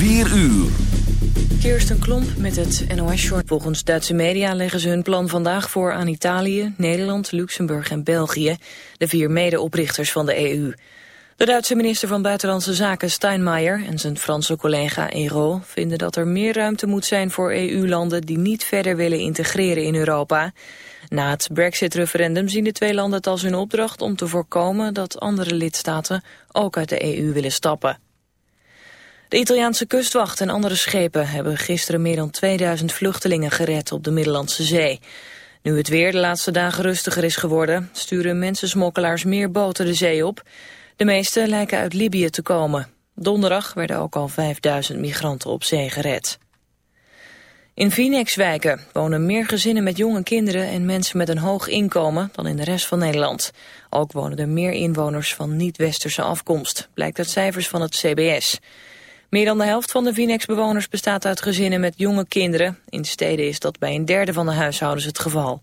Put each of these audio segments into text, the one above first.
4 uur. Kirsten Klomp met het NOS-short. Volgens Duitse media leggen ze hun plan vandaag voor aan Italië, Nederland, Luxemburg en België, de vier medeoprichters van de EU. De Duitse minister van Buitenlandse Zaken Steinmeier en zijn Franse collega Ero vinden dat er meer ruimte moet zijn voor EU-landen die niet verder willen integreren in Europa. Na het brexit-referendum zien de twee landen het als hun opdracht om te voorkomen dat andere lidstaten ook uit de EU willen stappen. De Italiaanse kustwacht en andere schepen hebben gisteren meer dan 2000 vluchtelingen gered op de Middellandse Zee. Nu het weer de laatste dagen rustiger is geworden, sturen mensensmokkelaars meer boten de zee op. De meeste lijken uit Libië te komen. Donderdag werden ook al 5000 migranten op zee gered. In Phoenixwijken wonen meer gezinnen met jonge kinderen en mensen met een hoog inkomen dan in de rest van Nederland. Ook wonen er meer inwoners van niet-westerse afkomst, blijkt uit cijfers van het CBS. Meer dan de helft van de Phoenix-bewoners bestaat uit gezinnen met jonge kinderen. In steden is dat bij een derde van de huishoudens het geval.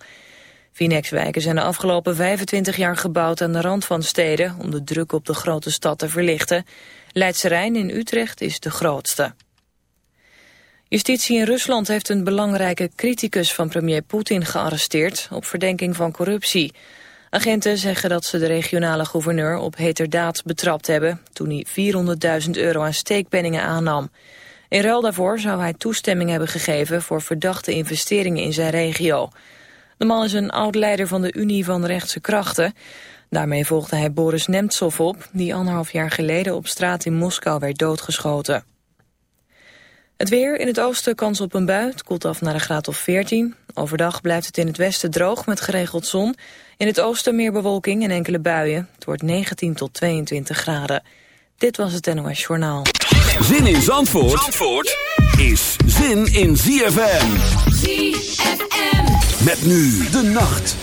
Phoenix-wijken zijn de afgelopen 25 jaar gebouwd aan de rand van steden... om de druk op de grote stad te verlichten. Leidse Rijn in Utrecht is de grootste. Justitie in Rusland heeft een belangrijke criticus van premier Poetin gearresteerd... op verdenking van corruptie. Agenten zeggen dat ze de regionale gouverneur op heterdaad betrapt hebben... toen hij 400.000 euro aan steekpenningen aannam. In ruil daarvoor zou hij toestemming hebben gegeven... voor verdachte investeringen in zijn regio. De man is een oud-leider van de Unie van Rechtse Krachten. Daarmee volgde hij Boris Nemtsov op... die anderhalf jaar geleden op straat in Moskou werd doodgeschoten. Het weer, in het oosten kans op een bui. Het koelt af naar een graad of 14. Overdag blijft het in het westen droog met geregeld zon. In het oosten meer bewolking en enkele buien. Het wordt 19 tot 22 graden. Dit was het NOS Journaal. Zin in Zandvoort, Zandvoort is zin in ZFM. ZFM. Met nu de nacht.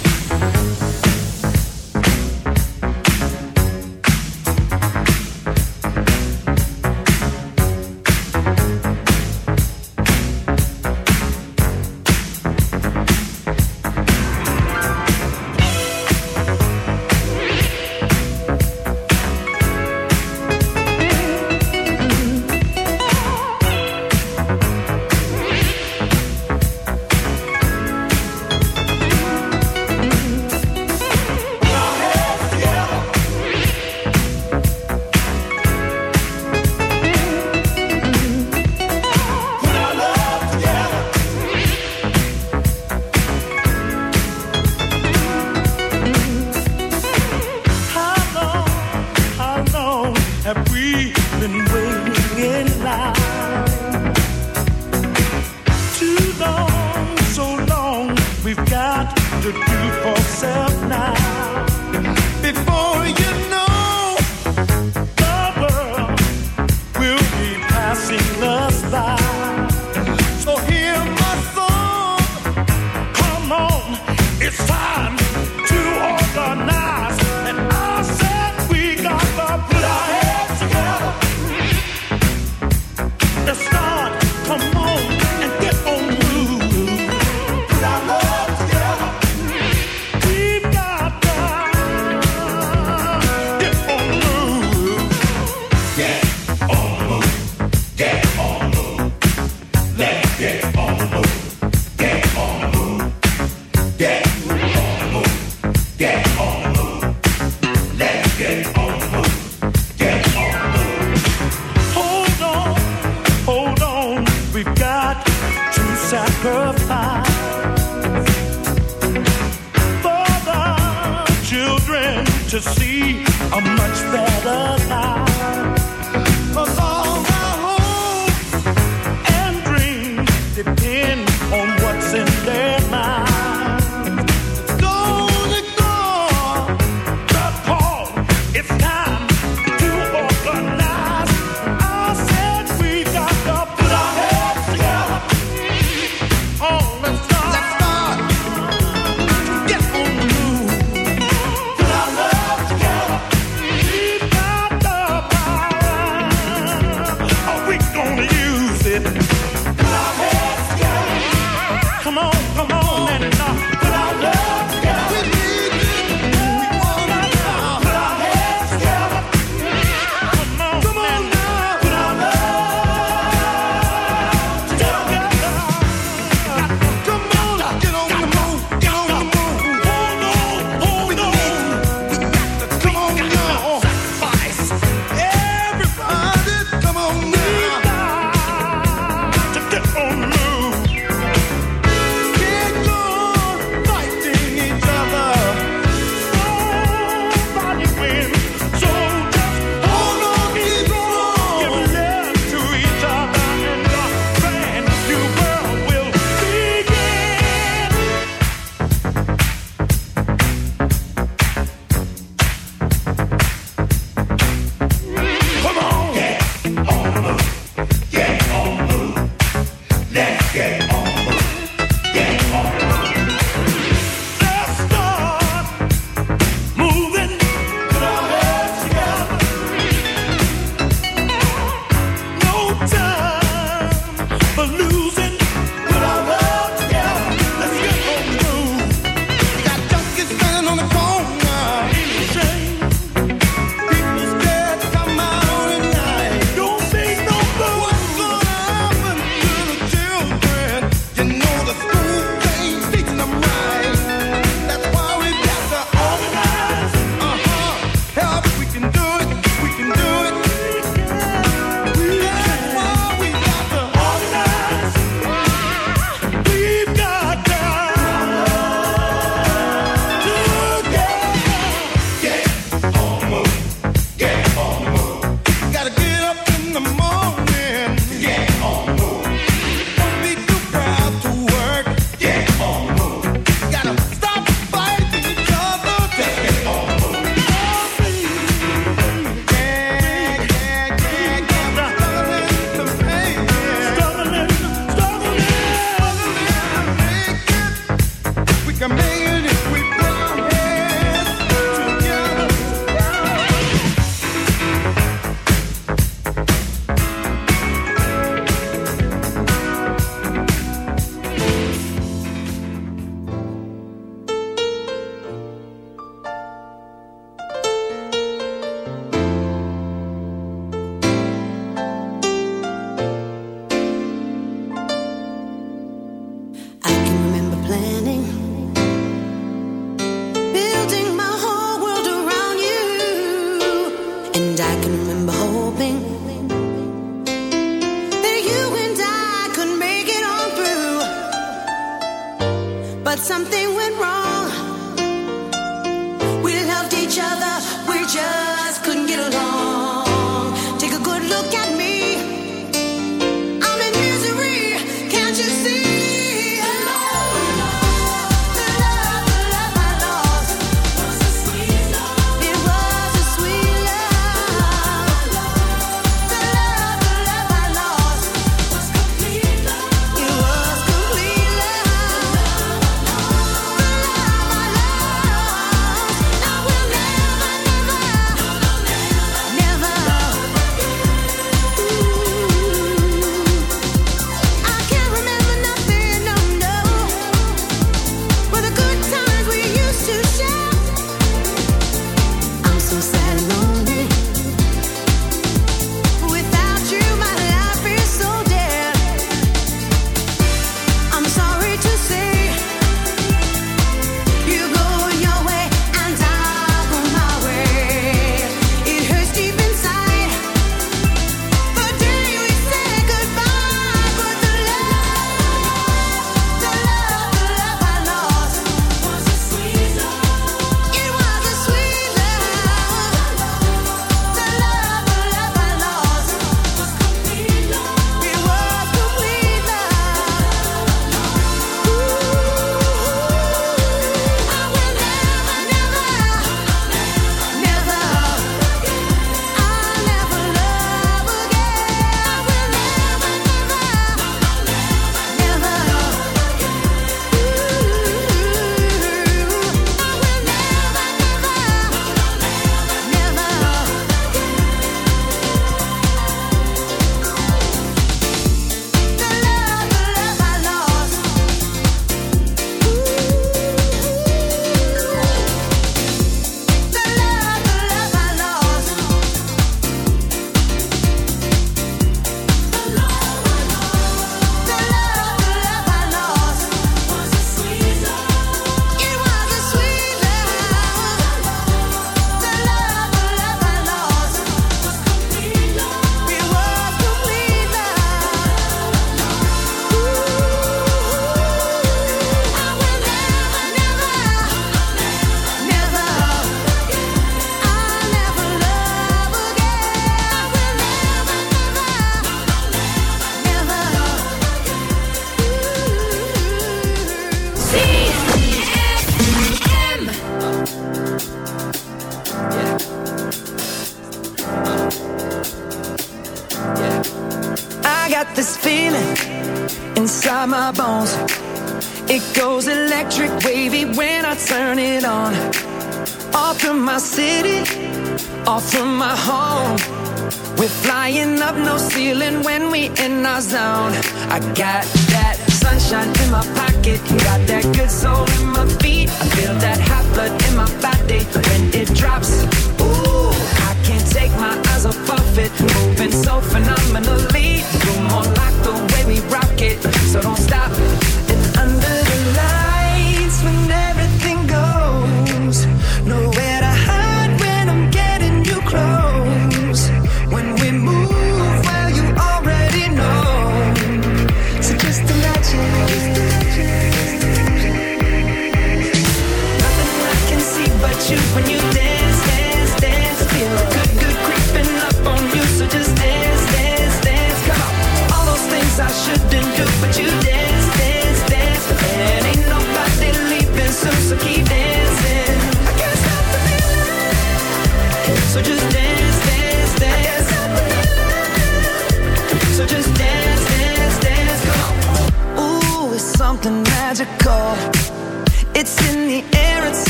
finally. Come on, like the way we rock it. So don't stop.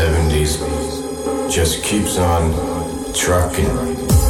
Sounds on the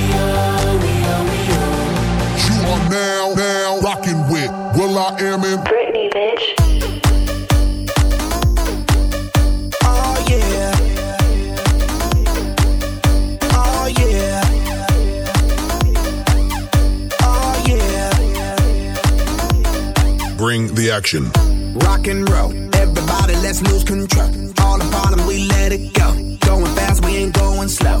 with will.i.am in Britney, bitch. Oh yeah. Oh yeah. Oh yeah. Bring the action. Rock and roll. Everybody, let's lose control. All the bottom, we let it go. Going fast, we ain't going slow.